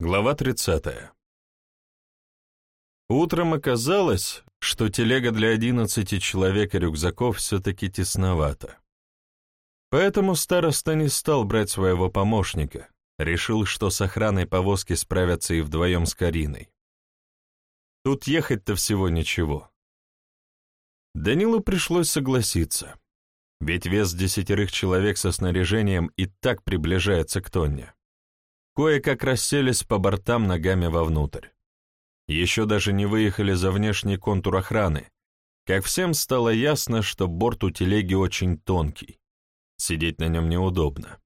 Глава 30. Утром оказалось, что телега для 11 человек и рюкзаков все-таки тесновато. Поэтому староста не стал брать своего помощника, решил, что с охраной повозки справятся и вдвоем с Кариной. Тут ехать-то всего ничего. Данилу пришлось согласиться, ведь вес десятерых человек со снаряжением и так приближается к тонне кое-как расселись по бортам ногами вовнутрь. Еще даже не выехали за внешний контур охраны, как всем стало ясно, что борт у телеги очень тонкий, сидеть на нем неудобно.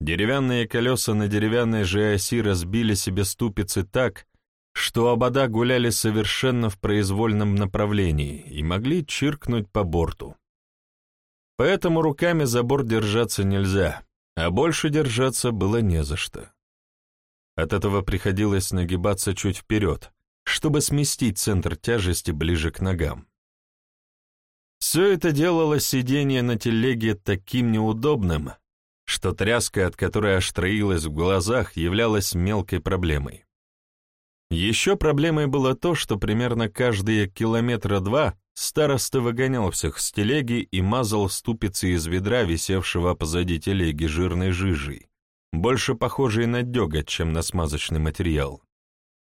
Деревянные колеса на деревянной же оси разбили себе ступицы так, что обода гуляли совершенно в произвольном направлении и могли чиркнуть по борту. Поэтому руками за борт держаться нельзя, а больше держаться было не за что. От этого приходилось нагибаться чуть вперед, чтобы сместить центр тяжести ближе к ногам. Все это делало сидение на телеге таким неудобным, что тряска, от которой аж троилась в глазах, являлась мелкой проблемой. Еще проблемой было то, что примерно каждые километра два староста выгонял всех с телеги и мазал ступицы из ведра, висевшего позади телеги жирной жижей, больше похожей на деготь, чем на смазочный материал.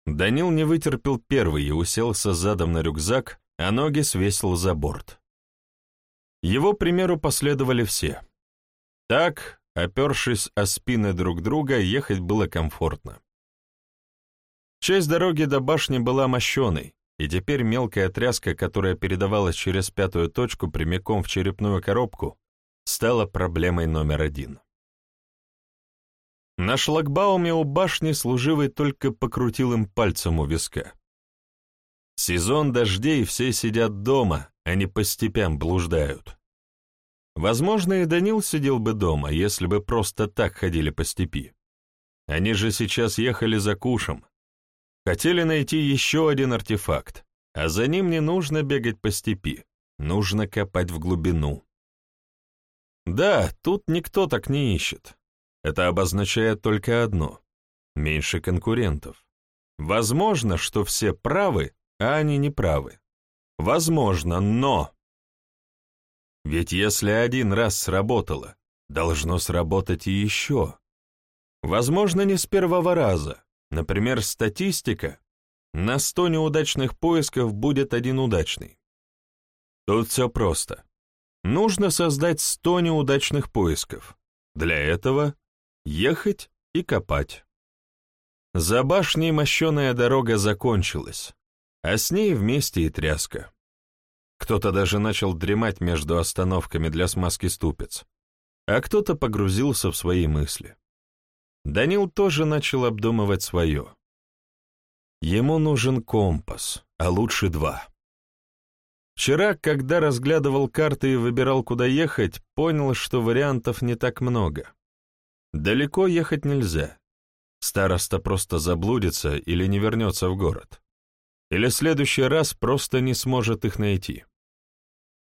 Данил не вытерпел первый и уселся задом на рюкзак, а ноги свесил за борт. Его примеру последовали все. Так, опершись о спины друг друга, ехать было комфортно. Часть дороги до башни была мощеной, и теперь мелкая тряска, которая передавалась через пятую точку прямиком в черепную коробку, стала проблемой номер один. На шлагбауме у башни служивый только покрутил им пальцем у виска. Сезон дождей все сидят дома, не по степям блуждают. Возможно, и Данил сидел бы дома, если бы просто так ходили по степи. Они же сейчас ехали за кушем. Хотели найти еще один артефакт, а за ним не нужно бегать по степи, нужно копать в глубину. Да, тут никто так не ищет. Это обозначает только одно — меньше конкурентов. Возможно, что все правы, а они не правы. Возможно, но... Ведь если один раз сработало, должно сработать и еще. Возможно, не с первого раза. Например, статистика. На 100 неудачных поисков будет один удачный. Тут все просто. Нужно создать 100 неудачных поисков. Для этого ехать и копать. За башней мощеная дорога закончилась, а с ней вместе и тряска. Кто-то даже начал дремать между остановками для смазки ступиц, а кто-то погрузился в свои мысли. Данил тоже начал обдумывать свое. Ему нужен компас, а лучше два. Вчера, когда разглядывал карты и выбирал, куда ехать, понял, что вариантов не так много. Далеко ехать нельзя. Староста просто заблудится или не вернется в город. Или в следующий раз просто не сможет их найти.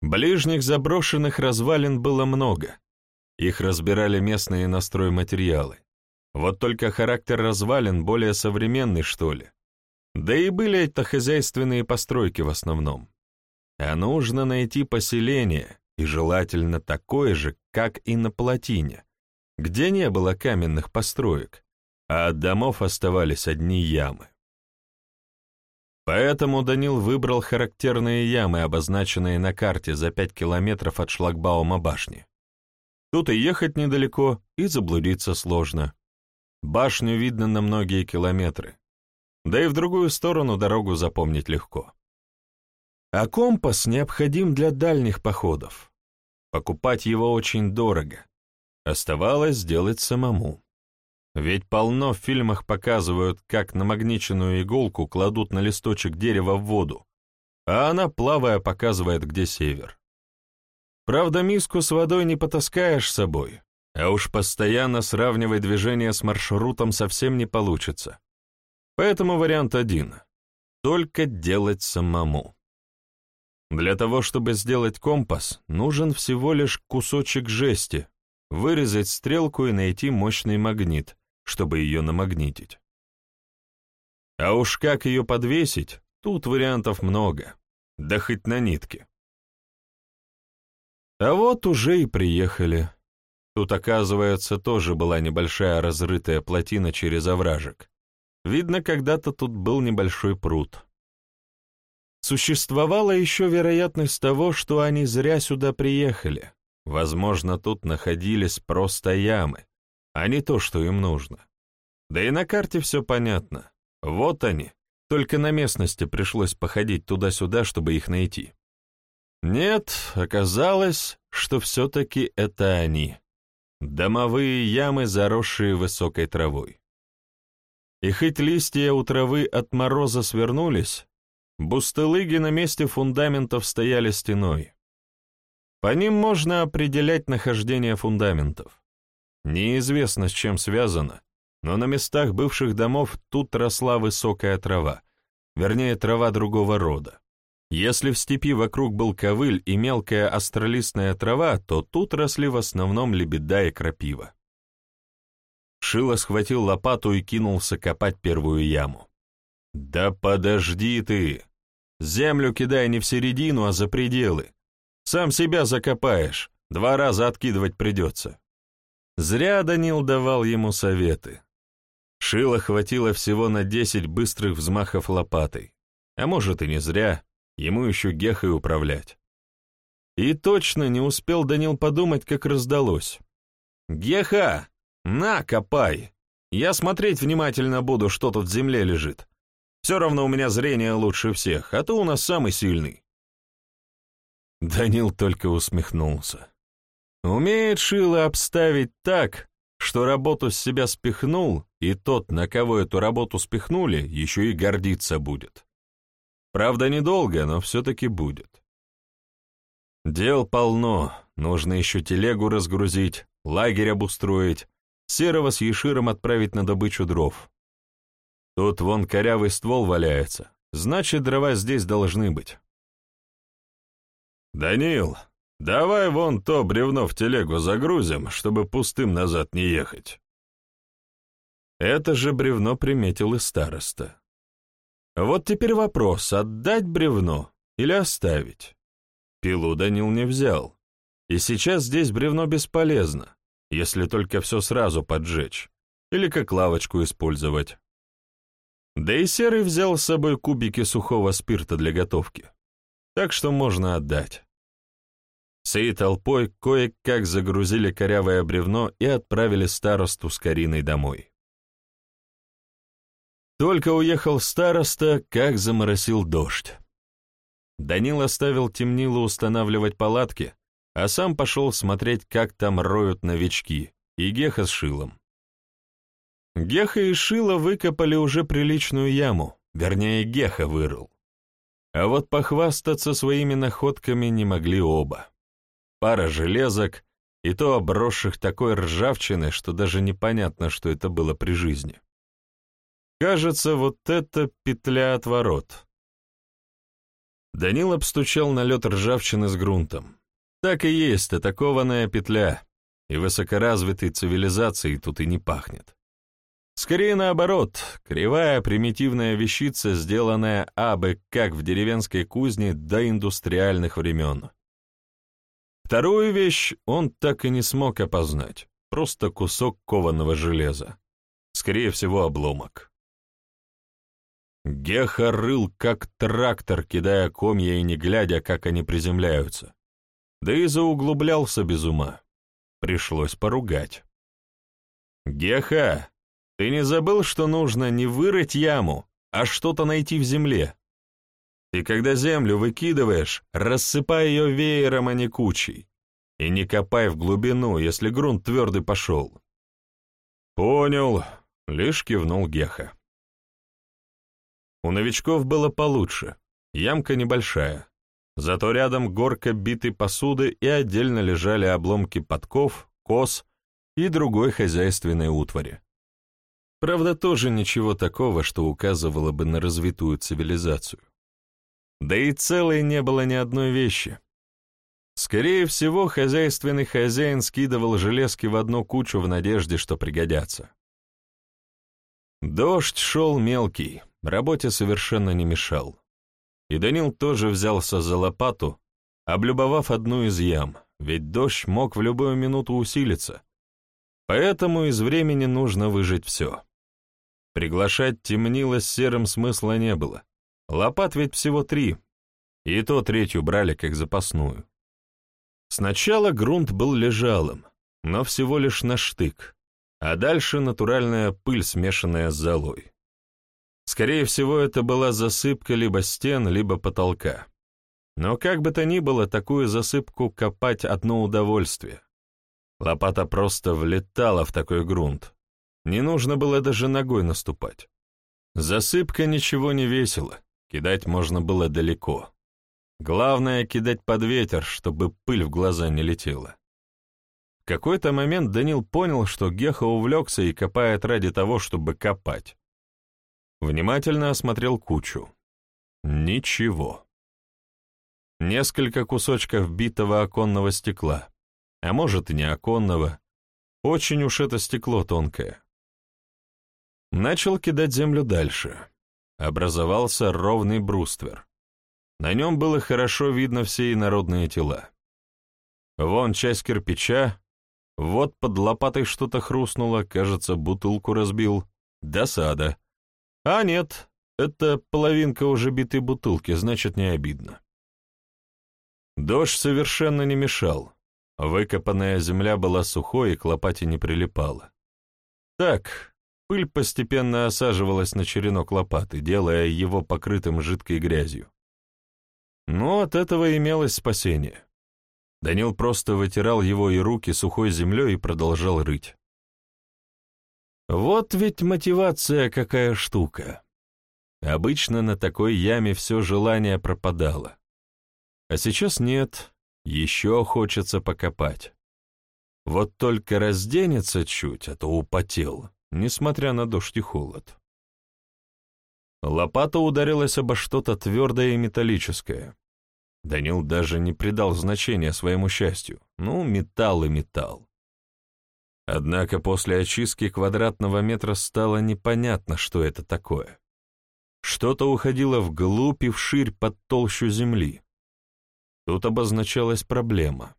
Ближних заброшенных развалин было много. Их разбирали местные настройматериалы. Вот только характер развалин более современный, что ли. Да и были это хозяйственные постройки в основном. А нужно найти поселение, и желательно такое же, как и на плотине, где не было каменных построек, а от домов оставались одни ямы. Поэтому Данил выбрал характерные ямы, обозначенные на карте за пять километров от шлагбаума башни. Тут и ехать недалеко, и заблудиться сложно. Башню видно на многие километры, да и в другую сторону дорогу запомнить легко. А компас необходим для дальних походов. Покупать его очень дорого, Оставалось сделать самому. Ведь полно в фильмах показывают, как намагниченную иголку кладут на листочек дерева в воду, а она, плавая, показывает, где север. Правда, миску с водой не потаскаешь с собой, а уж постоянно сравнивать движение с маршрутом совсем не получится. Поэтому вариант один — только делать самому. Для того, чтобы сделать компас, нужен всего лишь кусочек жести, вырезать стрелку и найти мощный магнит, чтобы ее намагнитить. А уж как ее подвесить, тут вариантов много, да хоть на нитке. А вот уже и приехали. Тут, оказывается, тоже была небольшая разрытая плотина через овражек. Видно, когда-то тут был небольшой пруд. Существовала еще вероятность того, что они зря сюда приехали. Возможно, тут находились просто ямы, а не то, что им нужно. Да и на карте все понятно. Вот они, только на местности пришлось походить туда-сюда, чтобы их найти. Нет, оказалось, что все-таки это они. Домовые ямы, заросшие высокой травой. И хоть листья у травы от мороза свернулись, бустылыги на месте фундаментов стояли стеной. По ним можно определять нахождение фундаментов. Неизвестно, с чем связано, но на местах бывших домов тут росла высокая трава, вернее, трава другого рода. Если в степи вокруг был ковыль и мелкая остролистная трава, то тут росли в основном лебеда и крапива. Шило схватил лопату и кинулся копать первую яму. «Да подожди ты! Землю кидай не в середину, а за пределы. Сам себя закопаешь, два раза откидывать придется». Зря Данил давал ему советы. Шило хватило всего на десять быстрых взмахов лопатой. А может и не зря. Ему еще Гехой управлять. И точно не успел Данил подумать, как раздалось. «Геха! На, копай! Я смотреть внимательно буду, что тут в земле лежит. Все равно у меня зрение лучше всех, а ты у нас самый сильный». Данил только усмехнулся. Умеет Шило обставить так, что работу с себя спихнул, и тот, на кого эту работу спихнули, еще и гордиться будет. Правда, недолго, но все-таки будет. Дел полно, нужно еще телегу разгрузить, лагерь обустроить, Серого с Еширом отправить на добычу дров. Тут вон корявый ствол валяется, значит, дрова здесь должны быть. «Данил, давай вон то бревно в телегу загрузим, чтобы пустым назад не ехать». Это же бревно приметил и староста. Вот теперь вопрос, отдать бревно или оставить? Пилу Данил не взял, и сейчас здесь бревно бесполезно, если только все сразу поджечь, или как лавочку использовать. Да и Серый взял с собой кубики сухого спирта для готовки, так что можно отдать. Всей толпой кое-как загрузили корявое бревно и отправили старосту с Кариной домой. Только уехал староста, как заморосил дождь. Данил оставил темнило устанавливать палатки, а сам пошел смотреть, как там роют новички, и Геха с Шилом. Геха и Шила выкопали уже приличную яму, вернее, Геха вырыл. А вот похвастаться своими находками не могли оба. Пара железок, и то обросших такой ржавчины, что даже непонятно, что это было при жизни. Кажется, вот это петля от ворот. Данил обстучал на лед ржавчины с грунтом. Так и есть, атакованная петля, и высокоразвитой цивилизацией тут и не пахнет. Скорее наоборот, кривая примитивная вещица, сделанная абы как в деревенской кузне до индустриальных времен. Вторую вещь он так и не смог опознать, просто кусок кованого железа. Скорее всего, обломок. Геха рыл, как трактор, кидая комья и не глядя, как они приземляются. Да и зауглублялся без ума. Пришлось поругать. «Геха, ты не забыл, что нужно не вырыть яму, а что-то найти в земле? И когда землю выкидываешь, рассыпай ее веером, а не кучей. И не копай в глубину, если грунт твердый пошел». «Понял», — лишь кивнул Геха. У новичков было получше, ямка небольшая. Зато рядом горка битой посуды и отдельно лежали обломки подков, кос и другой хозяйственной утвари. Правда, тоже ничего такого, что указывало бы на развитую цивилизацию. Да и целой не было ни одной вещи. Скорее всего, хозяйственный хозяин скидывал железки в одну кучу в надежде, что пригодятся. Дождь шел мелкий, работе совершенно не мешал. И Данил тоже взялся за лопату, облюбовав одну из ям, ведь дождь мог в любую минуту усилиться. Поэтому из времени нужно выжить все. Приглашать темнило серым смысла не было. Лопат ведь всего три, и то третью брали как запасную. Сначала грунт был лежалым, но всего лишь на штык, а дальше натуральная пыль, смешанная с золой. Скорее всего, это была засыпка либо стен, либо потолка. Но как бы то ни было, такую засыпку копать одно удовольствие. Лопата просто влетала в такой грунт. Не нужно было даже ногой наступать. Засыпка ничего не весила, кидать можно было далеко. Главное — кидать под ветер, чтобы пыль в глаза не летела. В какой-то момент Данил понял, что Геха увлекся и копает ради того, чтобы копать. Внимательно осмотрел кучу. Ничего. Несколько кусочков битого оконного стекла, а может и не оконного. Очень уж это стекло тонкое. Начал кидать землю дальше. Образовался ровный бруствер. На нем было хорошо видно все инородные тела. Вон часть кирпича, вот под лопатой что-то хрустнуло, кажется, бутылку разбил. Досада. А нет, это половинка уже битой бутылки, значит, не обидно. Дождь совершенно не мешал. Выкопанная земля была сухой и к лопате не прилипала. Так, пыль постепенно осаживалась на черенок лопаты, делая его покрытым жидкой грязью. Но от этого имелось спасение. Данил просто вытирал его и руки сухой землей и продолжал рыть. Вот ведь мотивация какая штука. Обычно на такой яме все желание пропадало. А сейчас нет, еще хочется покопать. Вот только разденется чуть, а то употел, несмотря на дождь и холод. Лопата ударилась обо что-то твердое и металлическое. Данил даже не придал значения своему счастью. Ну, металл и металл. Однако после очистки квадратного метра стало непонятно, что это такое. Что-то уходило вглубь и вширь под толщу земли. Тут обозначалась проблема.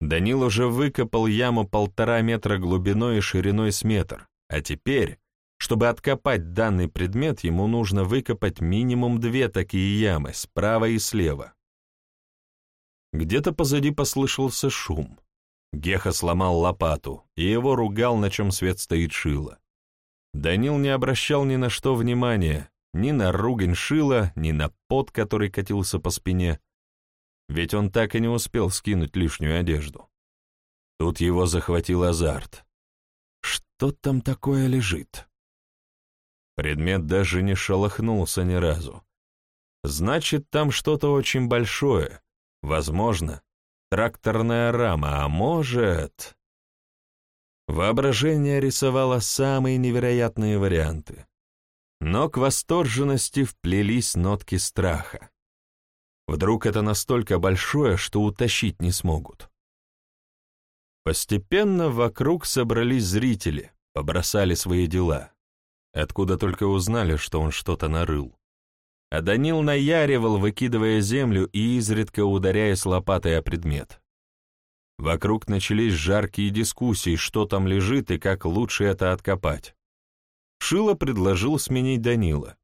Данил уже выкопал яму полтора метра глубиной и шириной с метр, а теперь, чтобы откопать данный предмет, ему нужно выкопать минимум две такие ямы, справа и слева. Где-то позади послышался шум. Геха сломал лопату, и его ругал, на чем свет стоит Шила. Данил не обращал ни на что внимания, ни на ругань Шила, ни на пот, который катился по спине, ведь он так и не успел скинуть лишнюю одежду. Тут его захватил азарт. Что там такое лежит? Предмет даже не шелохнулся ни разу. Значит, там что-то очень большое, Возможно, тракторная рама, а может... Воображение рисовало самые невероятные варианты. Но к восторженности вплелись нотки страха. Вдруг это настолько большое, что утащить не смогут. Постепенно вокруг собрались зрители, побросали свои дела. Откуда только узнали, что он что-то нарыл а Данил наяривал, выкидывая землю и изредка ударяясь лопатой о предмет. Вокруг начались жаркие дискуссии, что там лежит и как лучше это откопать. Шило предложил сменить Данила.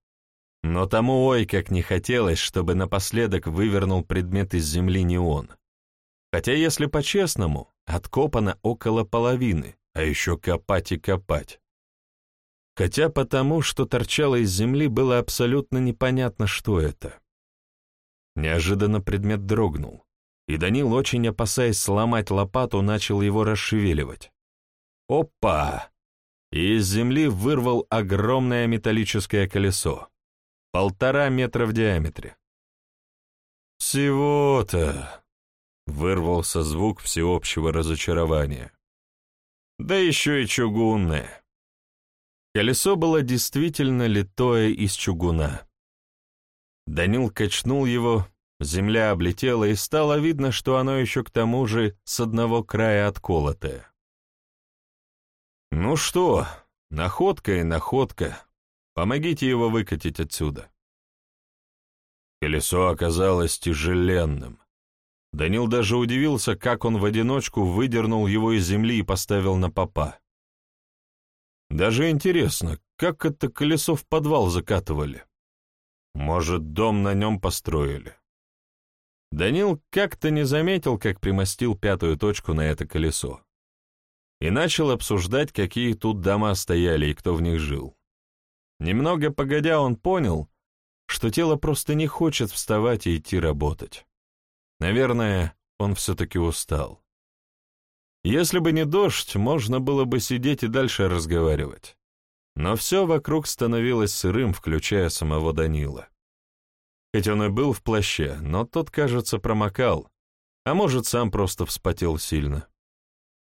Но тому ой как не хотелось, чтобы напоследок вывернул предмет из земли не он. Хотя, если по-честному, откопано около половины, а еще копать и копать хотя потому, что торчало из земли, было абсолютно непонятно, что это. Неожиданно предмет дрогнул, и Данил, очень опасаясь сломать лопату, начал его расшевеливать. Опа! И из земли вырвал огромное металлическое колесо, полтора метра в диаметре. «Всего-то!» — вырвался звук всеобщего разочарования. «Да еще и чугунное!» Колесо было действительно литое из чугуна. Данил качнул его, земля облетела, и стало видно, что оно еще к тому же с одного края отколотое. Ну что, находка и находка. Помогите его выкатить отсюда». Колесо оказалось тяжеленным. Данил даже удивился, как он в одиночку выдернул его из земли и поставил на попа. Даже интересно, как это колесо в подвал закатывали? Может, дом на нем построили? Данил как-то не заметил, как примостил пятую точку на это колесо. И начал обсуждать, какие тут дома стояли и кто в них жил. Немного погодя, он понял, что тело просто не хочет вставать и идти работать. Наверное, он все-таки устал. Если бы не дождь, можно было бы сидеть и дальше разговаривать. Но все вокруг становилось сырым, включая самого Данила. Хоть он и был в плаще, но тот, кажется, промокал, а может, сам просто вспотел сильно.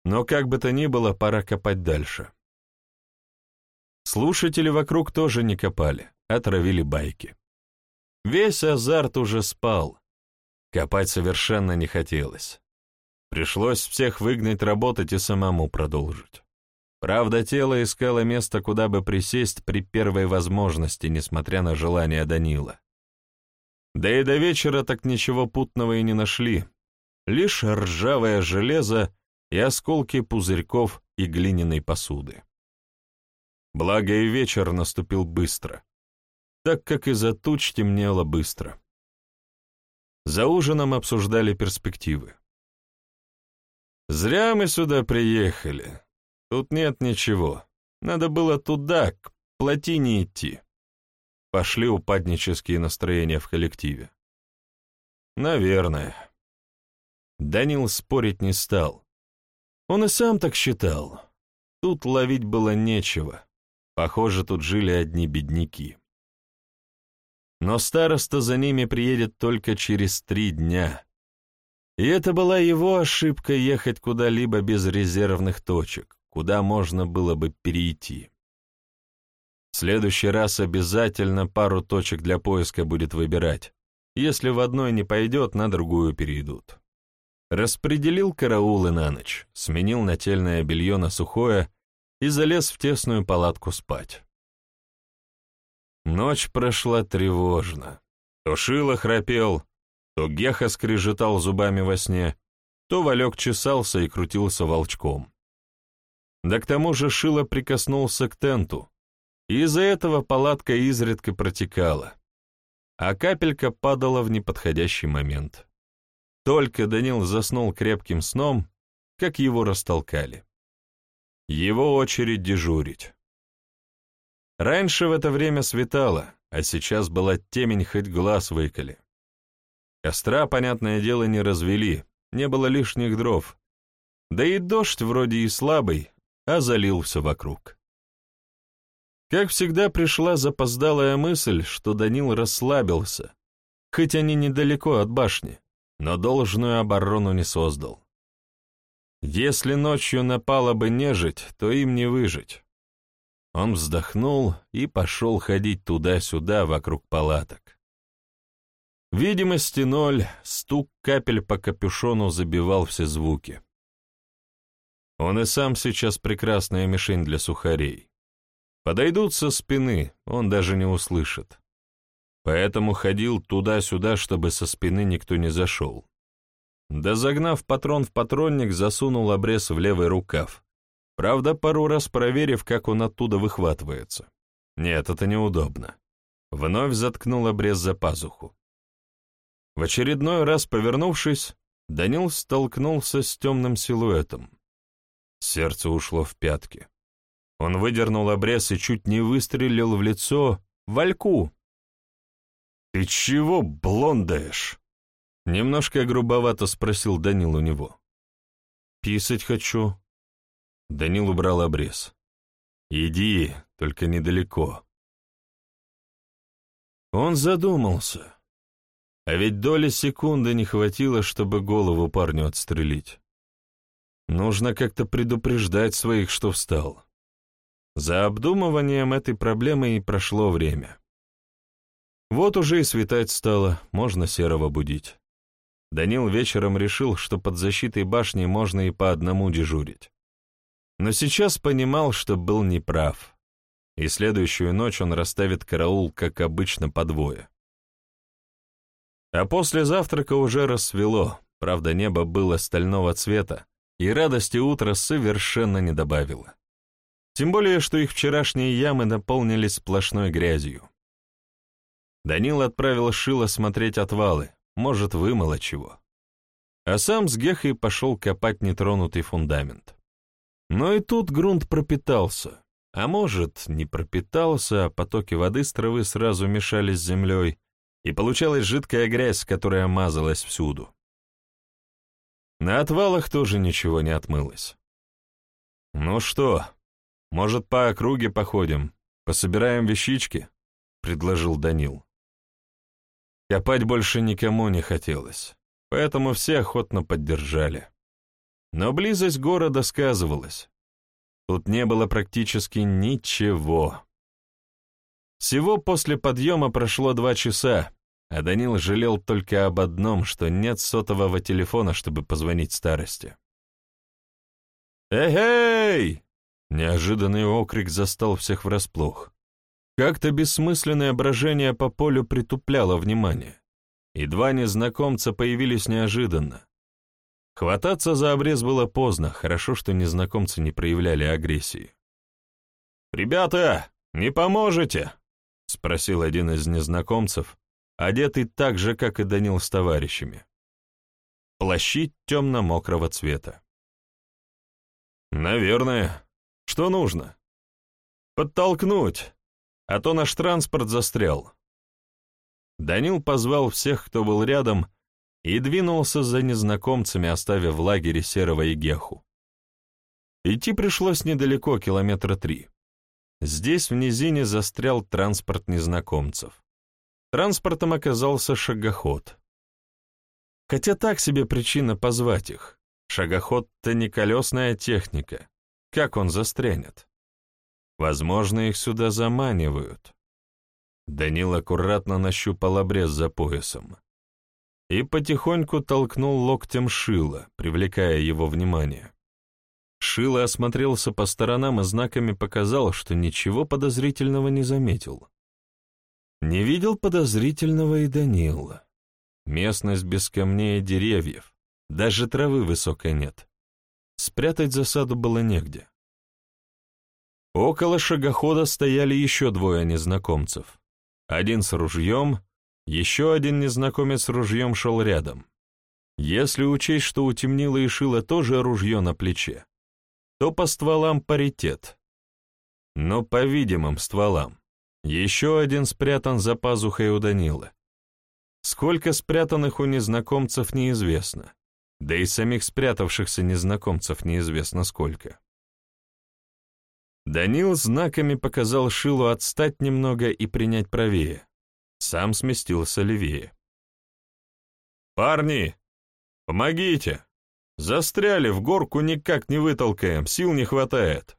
Но как бы то ни было, пора копать дальше. Слушатели вокруг тоже не копали, отравили байки. Весь азарт уже спал. Копать совершенно не хотелось. Пришлось всех выгнать работать и самому продолжить. Правда, тело искало место, куда бы присесть при первой возможности, несмотря на желание Данила. Да и до вечера так ничего путного и не нашли. Лишь ржавое железо и осколки пузырьков и глиняной посуды. Благо и вечер наступил быстро, так как из-за туч темнело быстро. За ужином обсуждали перспективы. «Зря мы сюда приехали. Тут нет ничего. Надо было туда, к плотине идти». Пошли упаднические настроения в коллективе. «Наверное». Данил спорить не стал. Он и сам так считал. Тут ловить было нечего. Похоже, тут жили одни бедняки. Но староста за ними приедет только через три дня. И это была его ошибка ехать куда-либо без резервных точек, куда можно было бы перейти. В следующий раз обязательно пару точек для поиска будет выбирать. Если в одной не пойдет, на другую перейдут. Распределил караулы на ночь, сменил нательное белье на сухое и залез в тесную палатку спать. Ночь прошла тревожно. То Шило храпел, то Геха скрежетал зубами во сне, то Валек чесался и крутился волчком. Да к тому же Шило прикоснулся к тенту, и из-за этого палатка изредка протекала, а капелька падала в неподходящий момент. Только Данил заснул крепким сном, как его растолкали. Его очередь дежурить. Раньше в это время светало, а сейчас была темень, хоть глаз выколи. Костра, понятное дело, не развели, не было лишних дров. Да и дождь вроде и слабый, а залил все вокруг. Как всегда пришла запоздалая мысль, что Данил расслабился, хоть они недалеко от башни но должную оборону не создал. Если ночью напала бы нежить, то им не выжить. Он вздохнул и пошел ходить туда-сюда вокруг палаток. Видимости ноль, стук капель по капюшону забивал все звуки. Он и сам сейчас прекрасная мишень для сухарей. Подойдут со спины, он даже не услышит поэтому ходил туда-сюда, чтобы со спины никто не зашел. Да загнав патрон в патронник, засунул обрез в левый рукав. Правда, пару раз проверив, как он оттуда выхватывается. Нет, это неудобно. Вновь заткнул обрез за пазуху. В очередной раз повернувшись, Данил столкнулся с темным силуэтом. Сердце ушло в пятки. Он выдернул обрез и чуть не выстрелил в лицо Вальку, «Ты чего блондаешь?» Немножко грубовато спросил Данил у него. «Писать хочу». Данил убрал обрез. «Иди, только недалеко». Он задумался. А ведь доли секунды не хватило, чтобы голову парню отстрелить. Нужно как-то предупреждать своих, что встал. За обдумыванием этой проблемы и прошло время. Вот уже и светать стало, можно серого будить. Данил вечером решил, что под защитой башни можно и по одному дежурить. Но сейчас понимал, что был неправ. и следующую ночь он расставит караул, как обычно, по двое. А после завтрака уже рассвело, правда, небо было стального цвета, и радости утра совершенно не добавило. Тем более, что их вчерашние ямы наполнились сплошной грязью. Данил отправил Шила смотреть отвалы, может, вымыло чего. А сам с Гехой пошел копать нетронутый фундамент. Но и тут грунт пропитался, а может, не пропитался, а потоки воды с травы сразу мешались с землей, и получалась жидкая грязь, которая мазалась всюду. На отвалах тоже ничего не отмылось. «Ну что, может, по округе походим, пособираем вещички?» — предложил Данил. Копать больше никому не хотелось, поэтому все охотно поддержали. Но близость города сказывалась. Тут не было практически ничего. Всего после подъема прошло два часа, а Данил жалел только об одном, что нет сотового телефона, чтобы позвонить старости. «Эй-эй!» Неожиданный окрик застал всех врасплох. Как-то бессмысленное брожение по полю притупляло внимание, и два незнакомца появились неожиданно. Хвататься за обрез было поздно, хорошо, что незнакомцы не проявляли агрессии. «Ребята, не поможете?» — спросил один из незнакомцев, одетый так же, как и Данил с товарищами. Плащи темно-мокрого цвета. «Наверное. Что нужно?» «Подтолкнуть, а то наш транспорт застрял». Данил позвал всех, кто был рядом, и двинулся за незнакомцами, оставив в лагере Серого и Геху. Идти пришлось недалеко, километра три. Здесь в низине застрял транспорт незнакомцев. Транспортом оказался шагоход. Хотя так себе причина позвать их. Шагоход-то не колесная техника. Как он застрянет? Возможно, их сюда заманивают. Данил аккуратно нащупал обрез за поясом и потихоньку толкнул локтем Шила, привлекая его внимание. Шило осмотрелся по сторонам и знаками показал, что ничего подозрительного не заметил. Не видел подозрительного и Данила. Местность без камней и деревьев, даже травы высокой нет. Спрятать засаду было негде. Около шагохода стояли еще двое незнакомцев. Один с ружьем, еще один незнакомец с ружьем шел рядом. Если учесть, что у Темнила и Шила тоже ружье на плече, то по стволам паритет. Но по видимым стволам. Еще один спрятан за пазухой у Данила. Сколько спрятанных у незнакомцев неизвестно. Да и самих спрятавшихся незнакомцев неизвестно сколько. Данил знаками показал Шилу отстать немного и принять правее. Сам сместился левее. «Парни, помогите! Застряли, в горку никак не вытолкаем, сил не хватает!»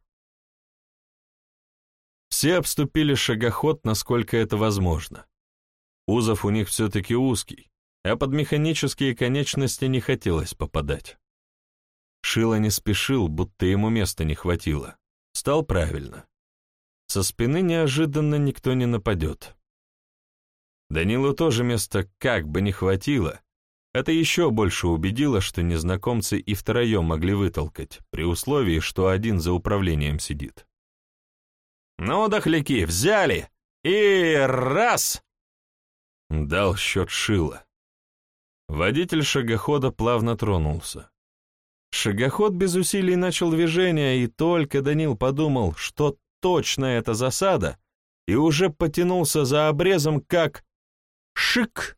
Все обступили шагоход, насколько это возможно. Узов у них все-таки узкий, а под механические конечности не хотелось попадать. Шило не спешил, будто ему места не хватило. Стал правильно. Со спины неожиданно никто не нападет. Данилу тоже места как бы не хватило. Это еще больше убедило, что незнакомцы и втроем могли вытолкать, при условии, что один за управлением сидит. «Ну, дохляки, взяли! И раз!» Дал счет Шила. Водитель шагохода плавно тронулся. Шагоход без усилий начал движение, и только Данил подумал, что точно это засада, и уже потянулся за обрезом, как Шик!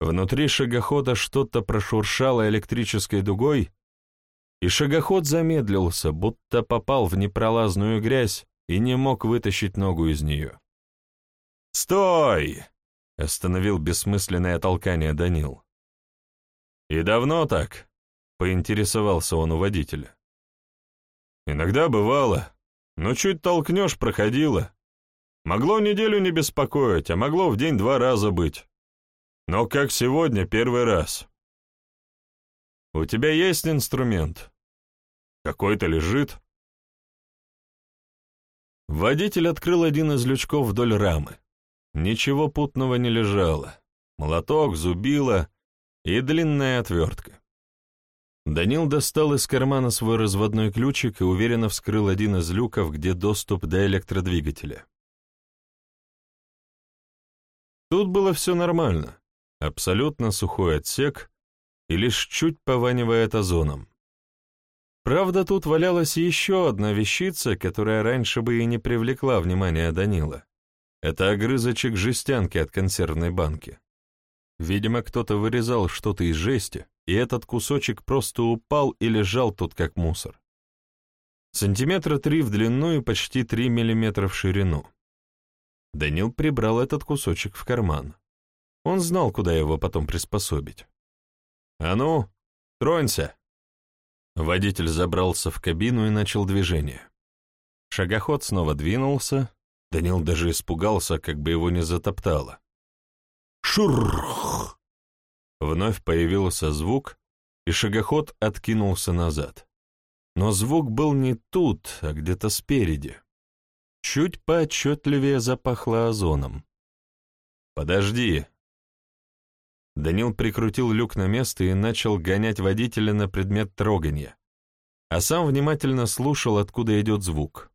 Внутри шагохода что-то прошуршало электрической дугой, и шагоход замедлился, будто попал в непролазную грязь и не мог вытащить ногу из нее. «Стой!» — остановил бессмысленное толкание Данил. «И давно так?» — поинтересовался он у водителя. «Иногда бывало, но чуть толкнешь, проходило. Могло неделю не беспокоить, а могло в день два раза быть. Но как сегодня, первый раз. У тебя есть инструмент? Какой-то лежит? Водитель открыл один из лючков вдоль рамы. Ничего путного не лежало. Молоток, зубило и длинная отвертка. Данил достал из кармана свой разводной ключик и уверенно вскрыл один из люков, где доступ до электродвигателя. Тут было все нормально. Абсолютно сухой отсек и лишь чуть пованивает озоном. Правда, тут валялась еще одна вещица, которая раньше бы и не привлекла внимания Данила. Это огрызочек жестянки от консервной банки. Видимо, кто-то вырезал что-то из жести, и этот кусочек просто упал и лежал тут как мусор. Сантиметра три в длину и почти три миллиметра в ширину. Данил прибрал этот кусочек в карман. Он знал, куда его потом приспособить. «А ну, тронься!» Водитель забрался в кабину и начал движение. Шагоход снова двинулся, Данил даже испугался, как бы его не затоптало. Шурх! Вновь появился звук, и шагоход откинулся назад. Но звук был не тут, а где-то спереди. Чуть поотчетливее запахло озоном. «Подожди!» Данил прикрутил люк на место и начал гонять водителя на предмет трогания, а сам внимательно слушал, откуда идет звук.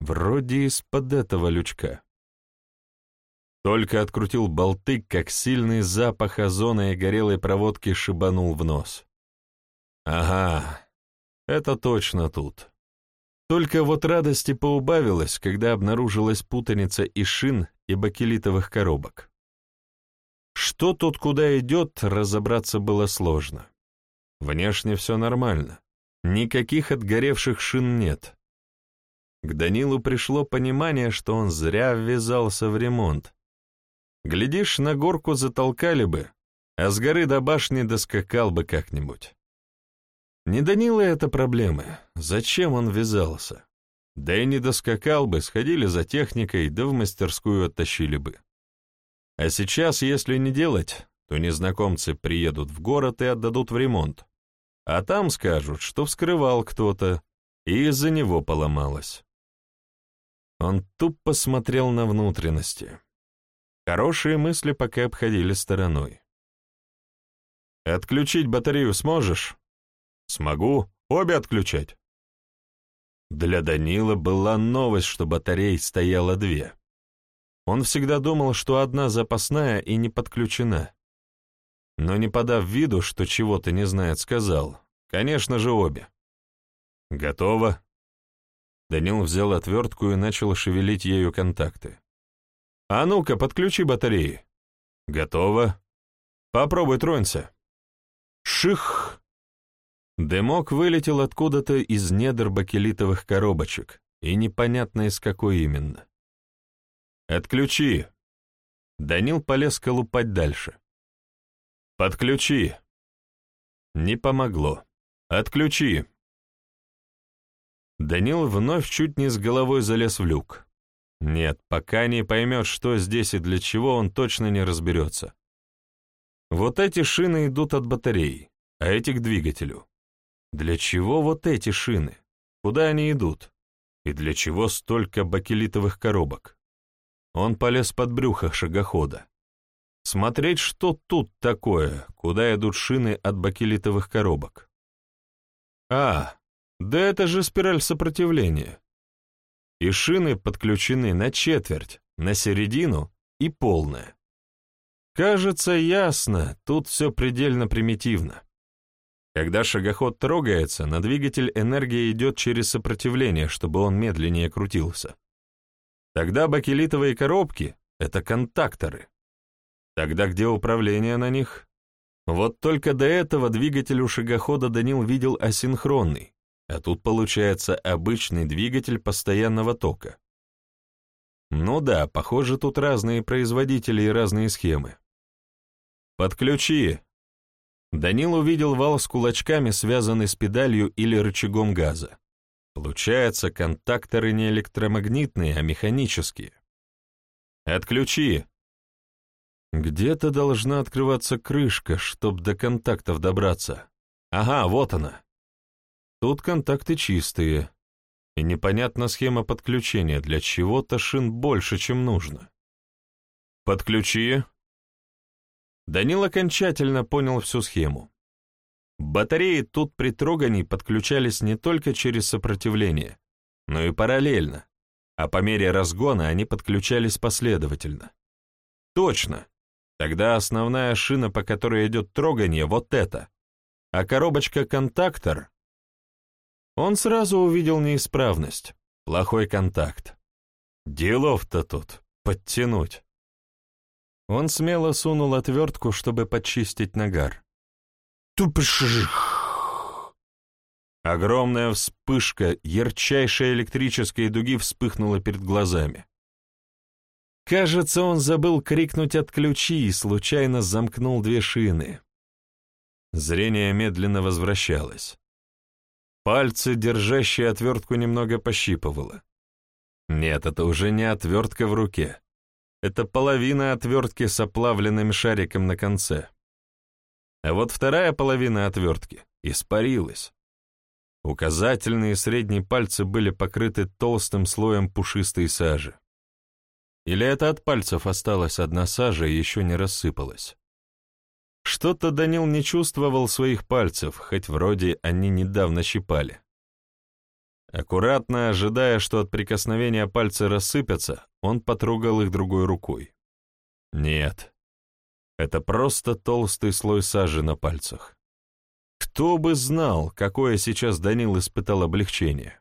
Вроде из-под этого лючка. Только открутил болты, как сильный запах озона и горелой проводки шибанул в нос. Ага, это точно тут. Только вот радости поубавилось, когда обнаружилась путаница и шин, и бакелитовых коробок. Что тут куда идет, разобраться было сложно. Внешне все нормально. Никаких отгоревших шин нет. К Данилу пришло понимание, что он зря ввязался в ремонт. Глядишь, на горку затолкали бы, а с горы до башни доскакал бы как-нибудь. Не Данила это проблемы. Зачем он ввязался? Да и не доскакал бы, сходили за техникой, да в мастерскую оттащили бы. А сейчас, если не делать, то незнакомцы приедут в город и отдадут в ремонт. А там скажут, что вскрывал кто-то, и из-за него поломалось. Он тупо смотрел на внутренности. Хорошие мысли пока обходили стороной. «Отключить батарею сможешь?» «Смогу. Обе отключать». Для Данила была новость, что батарей стояло две. Он всегда думал, что одна запасная и не подключена. Но не подав виду, что чего-то не знает, сказал, «Конечно же, обе». «Готово». Данил взял отвертку и начал шевелить ею контакты. «А ну-ка, подключи батареи». «Готово». «Попробуй тронься». «Ших!» Дымок вылетел откуда-то из недр бакелитовых коробочек, и непонятно из какой именно. «Отключи!» Данил полез колупать дальше. «Подключи!» Не помогло. «Отключи!» Данил вновь чуть не с головой залез в люк. Нет, пока не поймет, что здесь и для чего, он точно не разберется. Вот эти шины идут от батареи, а эти к двигателю. Для чего вот эти шины? Куда они идут? И для чего столько бакелитовых коробок? Он полез под брюхо шагохода. Смотреть, что тут такое, куда идут шины от бакелитовых коробок. А, да это же спираль сопротивления. И шины подключены на четверть, на середину и полная. Кажется, ясно, тут все предельно примитивно. Когда шагоход трогается, на двигатель энергия идет через сопротивление, чтобы он медленнее крутился. Тогда бакелитовые коробки — это контакторы. Тогда где управление на них? Вот только до этого двигатель у шагохода Данил видел асинхронный, а тут получается обычный двигатель постоянного тока. Ну да, похоже, тут разные производители и разные схемы. «Подключи!» Данил увидел вал с кулачками, связанный с педалью или рычагом газа. Получается, контакторы не электромагнитные, а механические. Отключи. Где-то должна открываться крышка, чтоб до контактов добраться. Ага, вот она. Тут контакты чистые. и непонятна схема подключения, для чего-то шин больше, чем нужно. «Подключи». Данил окончательно понял всю схему. Батареи тут при трогании подключались не только через сопротивление, но и параллельно, а по мере разгона они подключались последовательно. Точно. Тогда основная шина, по которой идет трогание, вот эта, а коробочка-контактор... Он сразу увидел неисправность, плохой контакт. Делов-то тут, подтянуть. Он смело сунул отвертку, чтобы почистить нагар. Тупших! Огромная вспышка ярчайшей электрической дуги вспыхнула перед глазами. Кажется, он забыл крикнуть «отключи» и случайно замкнул две шины. Зрение медленно возвращалось. Пальцы, держащие отвертку, немного пощипывало. Нет, это уже не отвертка в руке. Это половина отвертки с оплавленным шариком на конце. А вот вторая половина отвертки испарилась. Указательные и средние пальцы были покрыты толстым слоем пушистой сажи. Или это от пальцев осталась одна сажа и еще не рассыпалась? Что-то Данил не чувствовал своих пальцев, хоть вроде они недавно щипали. Аккуратно ожидая, что от прикосновения пальцы рассыпятся, он потрогал их другой рукой. Нет, это просто толстый слой сажи на пальцах. Кто бы знал, какое сейчас Данил испытал облегчение.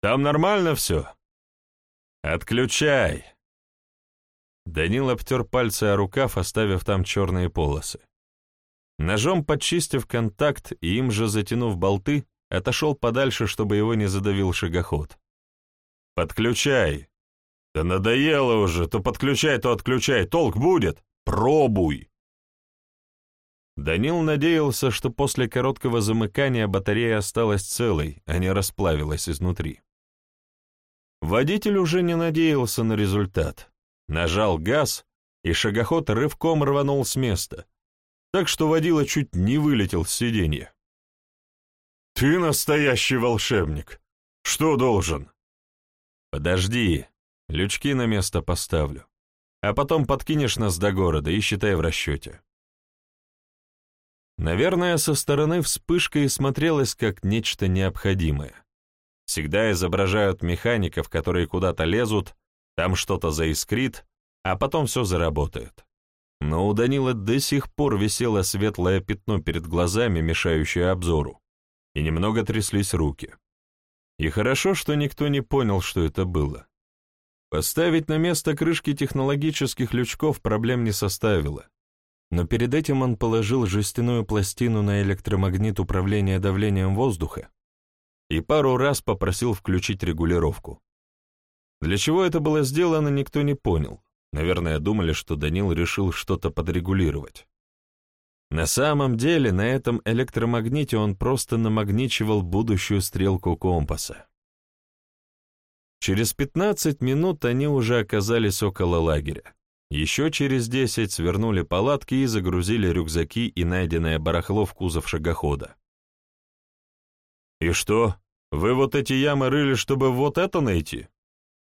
«Там нормально все?» «Отключай!» Данил обтер пальцы о рукав, оставив там черные полосы. Ножом подчистив контакт и им же затянув болты, отошел подальше, чтобы его не задавил шагоход. «Подключай!» «Да надоело уже, то подключай, то отключай, толк будет! Пробуй!» Данил надеялся, что после короткого замыкания батарея осталась целой, а не расплавилась изнутри. Водитель уже не надеялся на результат. Нажал газ, и шагоход рывком рванул с места, так что водила чуть не вылетел с сиденья. «Ты настоящий волшебник! Что должен?» «Подожди, лючки на место поставлю, а потом подкинешь нас до города и считай в расчете». Наверное, со стороны вспышка и смотрелась как нечто необходимое. Всегда изображают механиков, которые куда-то лезут, там что-то заискрит, а потом все заработает. Но у Данила до сих пор висело светлое пятно перед глазами, мешающее обзору, и немного тряслись руки. И хорошо, что никто не понял, что это было. Поставить на место крышки технологических лючков проблем не составило. Но перед этим он положил жестяную пластину на электромагнит управления давлением воздуха и пару раз попросил включить регулировку. Для чего это было сделано, никто не понял. Наверное, думали, что Данил решил что-то подрегулировать. На самом деле, на этом электромагните он просто намагничивал будущую стрелку компаса. Через 15 минут они уже оказались около лагеря. Еще через 10 свернули палатки и загрузили рюкзаки и найденное барахло в кузов шагохода. «И что, вы вот эти ямы рыли, чтобы вот это найти?»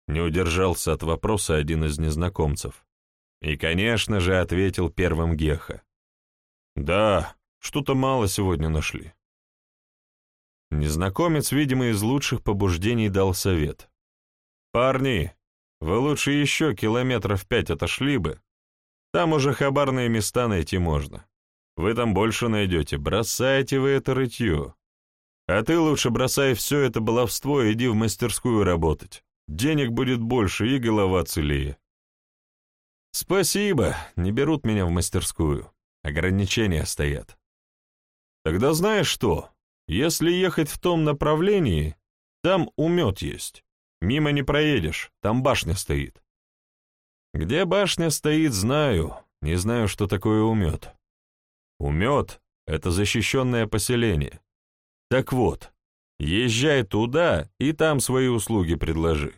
Не удержался от вопроса один из незнакомцев. И, конечно же, ответил первым Геха. «Да, что-то мало сегодня нашли». Незнакомец, видимо, из лучших побуждений дал совет. «Парни, вы лучше еще километров пять отошли бы. Там уже хабарные места найти можно. Вы там больше найдете, бросайте вы это рытье. А ты лучше бросай все это баловство и иди в мастерскую работать. Денег будет больше и голова целее. Спасибо, не берут меня в мастерскую. Ограничения стоят. Тогда знаешь что? Если ехать в том направлении, там умет есть. Мимо не проедешь, там башня стоит. Где башня стоит, знаю. Не знаю, что такое умет. Умет — это защищенное поселение. Так вот, езжай туда и там свои услуги предложи.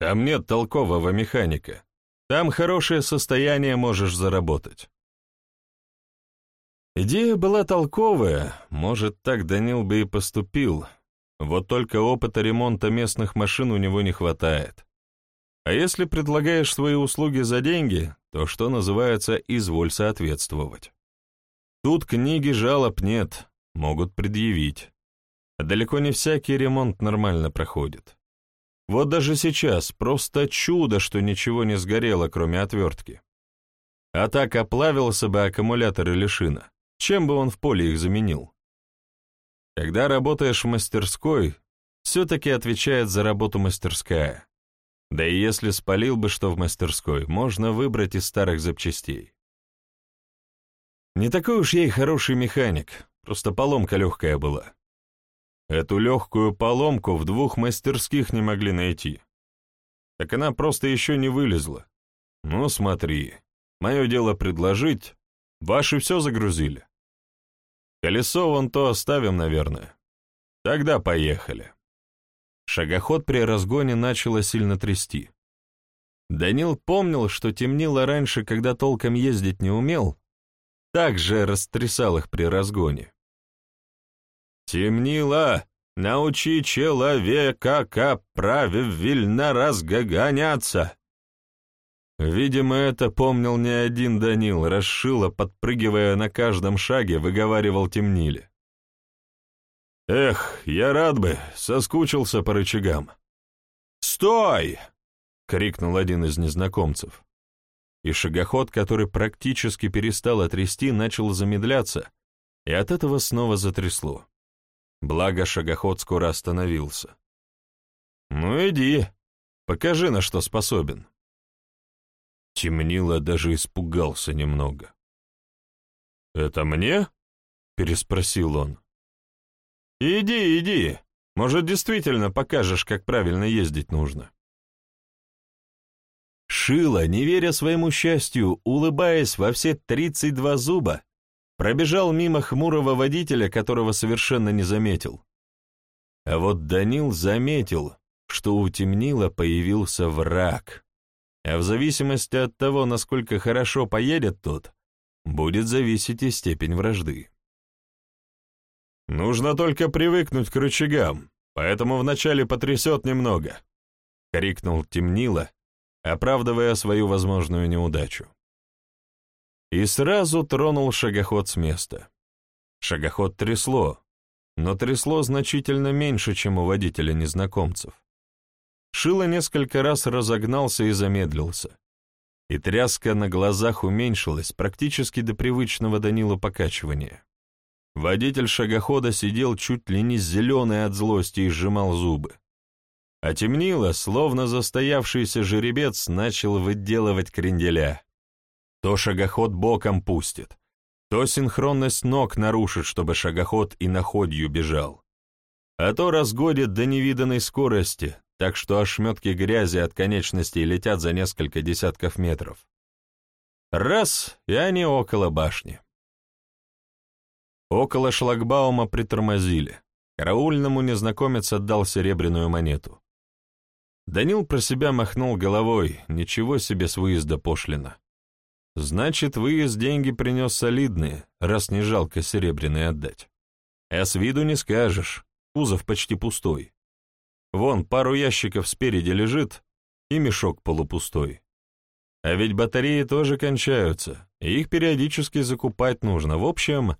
Там нет толкового механика. Там хорошее состояние можешь заработать. Идея была толковая, может, так Данил бы и поступил, Вот только опыта ремонта местных машин у него не хватает. А если предлагаешь свои услуги за деньги, то, что называется, изволь соответствовать. Тут книги жалоб нет, могут предъявить. А далеко не всякий ремонт нормально проходит. Вот даже сейчас просто чудо, что ничего не сгорело, кроме отвертки. А так оплавился бы аккумулятор или шина. Чем бы он в поле их заменил? Когда работаешь в мастерской, все-таки отвечает за работу мастерская. Да и если спалил бы что в мастерской, можно выбрать из старых запчастей. Не такой уж ей хороший механик, просто поломка легкая была. Эту легкую поломку в двух мастерских не могли найти. Так она просто еще не вылезла. Ну, смотри, мое дело предложить, ваши все загрузили. Колесо вон то оставим, наверное. Тогда поехали. Шагоход при разгоне начало сильно трясти. Данил помнил, что темнило раньше, когда толком ездить не умел, так же растрясал их при разгоне. Темнило, научи человека, как правильно разгоняться. Видимо, это помнил не один Данил, расшило, подпрыгивая на каждом шаге, выговаривал темнили. «Эх, я рад бы, соскучился по рычагам». «Стой!» — крикнул один из незнакомцев. И шагоход, который практически перестал отрясти, начал замедляться, и от этого снова затрясло. Благо, шагоход скоро остановился. «Ну иди, покажи, на что способен». Темнило даже испугался немного. «Это мне?» — переспросил он. «Иди, иди, может, действительно покажешь, как правильно ездить нужно». Шила, не веря своему счастью, улыбаясь во все тридцать два зуба, Пробежал мимо хмурого водителя, которого совершенно не заметил. А вот Данил заметил, что у темнила появился враг. А в зависимости от того, насколько хорошо поедет тот, будет зависеть и степень вражды. «Нужно только привыкнуть к рычагам, поэтому вначале потрясет немного», — крикнул темнило, оправдывая свою возможную неудачу и сразу тронул шагоход с места. Шагоход трясло, но трясло значительно меньше, чем у водителя незнакомцев. Шило несколько раз разогнался и замедлился, и тряска на глазах уменьшилась практически до привычного Данила покачивания. Водитель шагохода сидел чуть ли не зеленый от злости и сжимал зубы. А темнило, словно застоявшийся жеребец, начал выделывать кренделя. То шагоход боком пустит, то синхронность ног нарушит, чтобы шагоход и на ходью бежал. А то разгонит до невиданной скорости, так что ошметки грязи от конечностей летят за несколько десятков метров. Раз, и они около башни. Около шлагбаума притормозили. Караульному незнакомец отдал серебряную монету. Данил про себя махнул головой, ничего себе с выезда пошлина. Значит, выезд деньги принес солидные, раз не жалко серебряные отдать. А с виду не скажешь, кузов почти пустой. Вон, пару ящиков спереди лежит, и мешок полупустой. А ведь батареи тоже кончаются, и их периодически закупать нужно. В общем,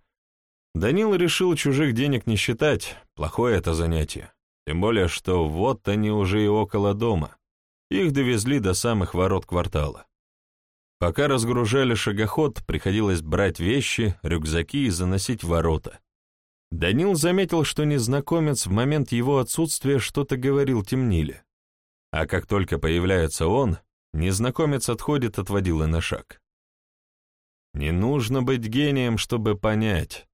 Данил решил чужих денег не считать, плохое это занятие. Тем более, что вот они уже и около дома. Их довезли до самых ворот квартала. Пока разгружали шагоход, приходилось брать вещи, рюкзаки и заносить ворота. Данил заметил, что незнакомец в момент его отсутствия что-то говорил темниле. А как только появляется он, незнакомец отходит от водилы на шаг. Не нужно быть гением, чтобы понять.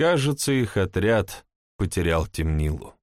Кажется, их отряд потерял темнилу.